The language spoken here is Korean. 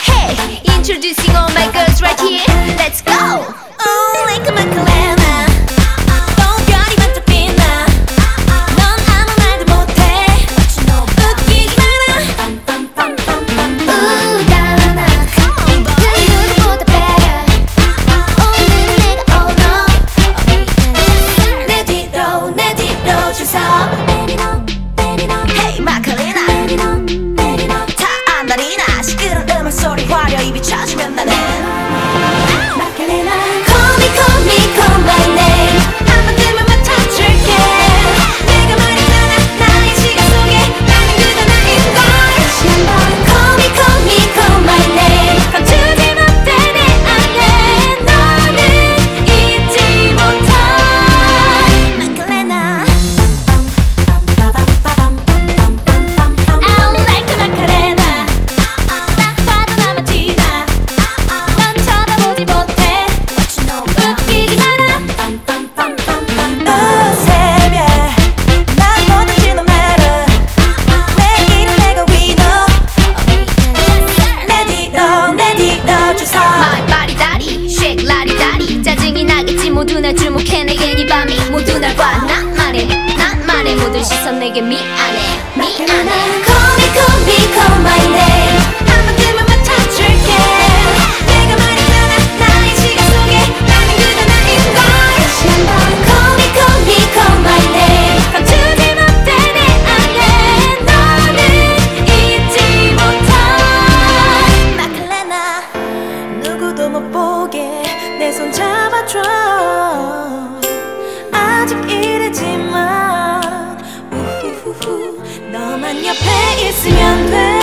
Hey, introduce ったね。 내게 미안해 미안해 Call me call me call my name 내손 잡아줘 아직 이르지만 너만 옆에 있으면 돼.